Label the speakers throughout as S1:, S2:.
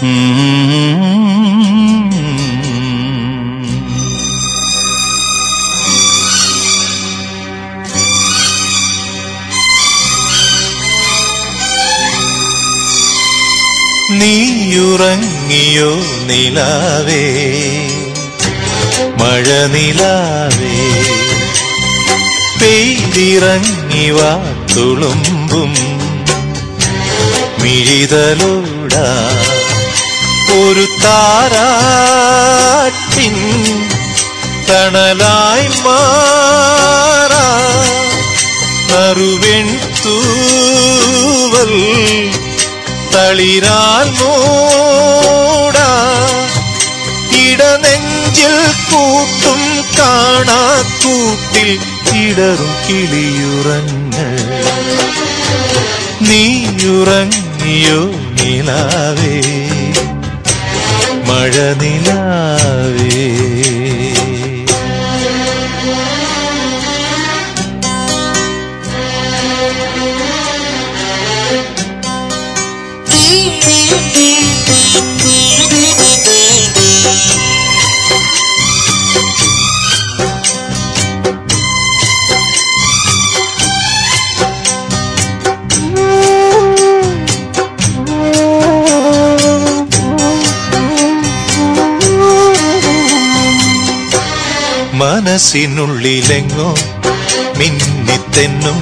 S1: Mm-hmm. നീയുറങ്ങിയോ നിലാവേ? മഴ നിലാവേ? പെയ്തിറങ്ങി വാ തുളുമ്പും. മിഴിതലോട ഒരു താരാട്ടിൻ തണലായി മാറ. അറുവെൺ തൂവൽ തളിരാൽ മൂടാ. ഇടനെഞ്ചിൽ കൂട്ടും കാണാ കൂട്ടിൽ ഇടറും കിളിയുറങ്ങ. നീയുറങ്ങിയോ നിലാവേ മഴ നിലാവേ. മനസ്സിനുള്ളിലെങ്ങോ മിന്നിത്തെന്നും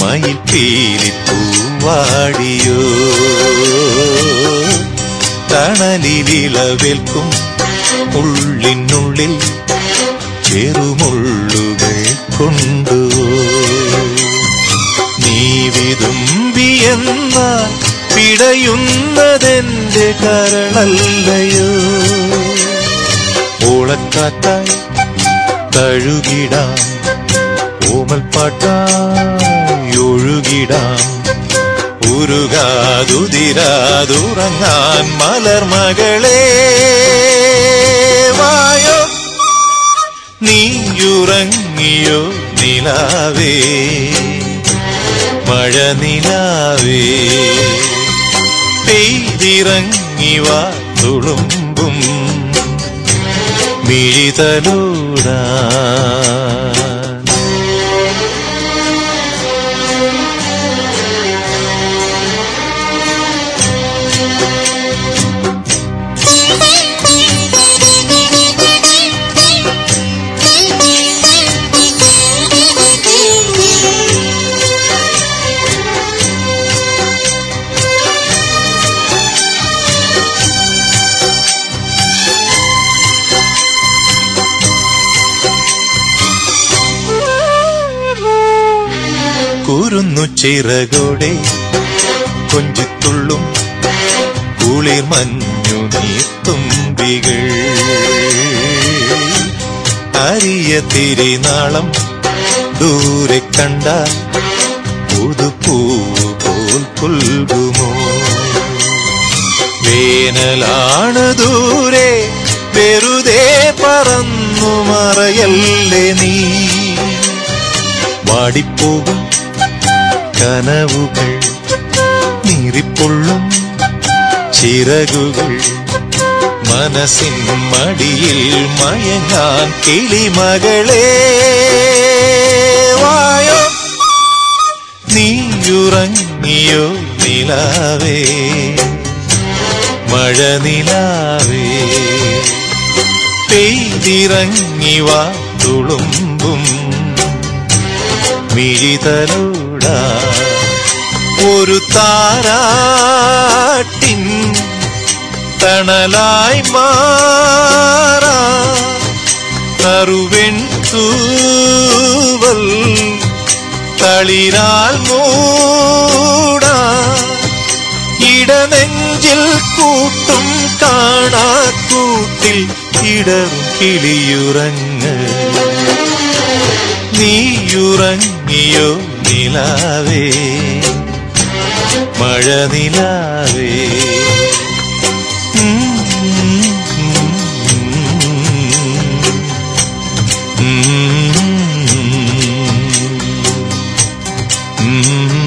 S1: മയിൽ പീലിപ്പൂവാടിയോ തണലിലിളവേൽക്കും ഉള്ളിനുള്ളിൽ ചെറുമുള്ളുകൾ കൊണ്ടു നീ വിതുമ്പിയെന്ന പിടയുന്നതെന്റെ കരളല്ലയോ? ഓളക്കാറ്റായി തഴുകിടാം. ഉരുകാതുതിരാതുറങ്ങാൻ മലർമകളെ വായോ നീയുറങ്ങിയോ നിലാവേ. മഴ നിലാവേ. പെയ്തിറങ്ങി വാ തുളുമ്പും. മിഴിതലൂടാ. ചിറകോടെ കൊഞ്ചിത്തുള്ളും കുളിർ മഞ്ഞു നീത്തുമ്പികൾ അരിയ തിരിനാളം ദൂരെ കണ്ട പുതുപ്പൂവ് പോൽ പുൽകുമോ? വേനലാണ് ദൂരെ വെറുതെ പറന്നു മറയല്ലേ നീ? വാടിപ്പോകും കനവുകൾ നീറിപ്പൊള്ളും ചിറകുകൾ. മനസ്സിൻ മടിയിൽ മയങ്ങാൻ കിളിമകളെ. വായോ നീയുറങ്ങിയോ നിലാവേ. മഴ നിലാവേ. പെയ്തിറങ്ങി വാ തുളുമ്പും. ഒരു താരാട്ടിൻ തണലായി മാറാ. തൂവൽ തളിരാൽ മൂട. ഇടനെഞ്ചിൽ കൂട്ടും കാണാ. കൂട്ടിൽ ഇടം കിളിയുറങ്ങ്. നീയുറങ്ങിയോ നിലാവേ മഴ നിലാവേ Mm-hmm.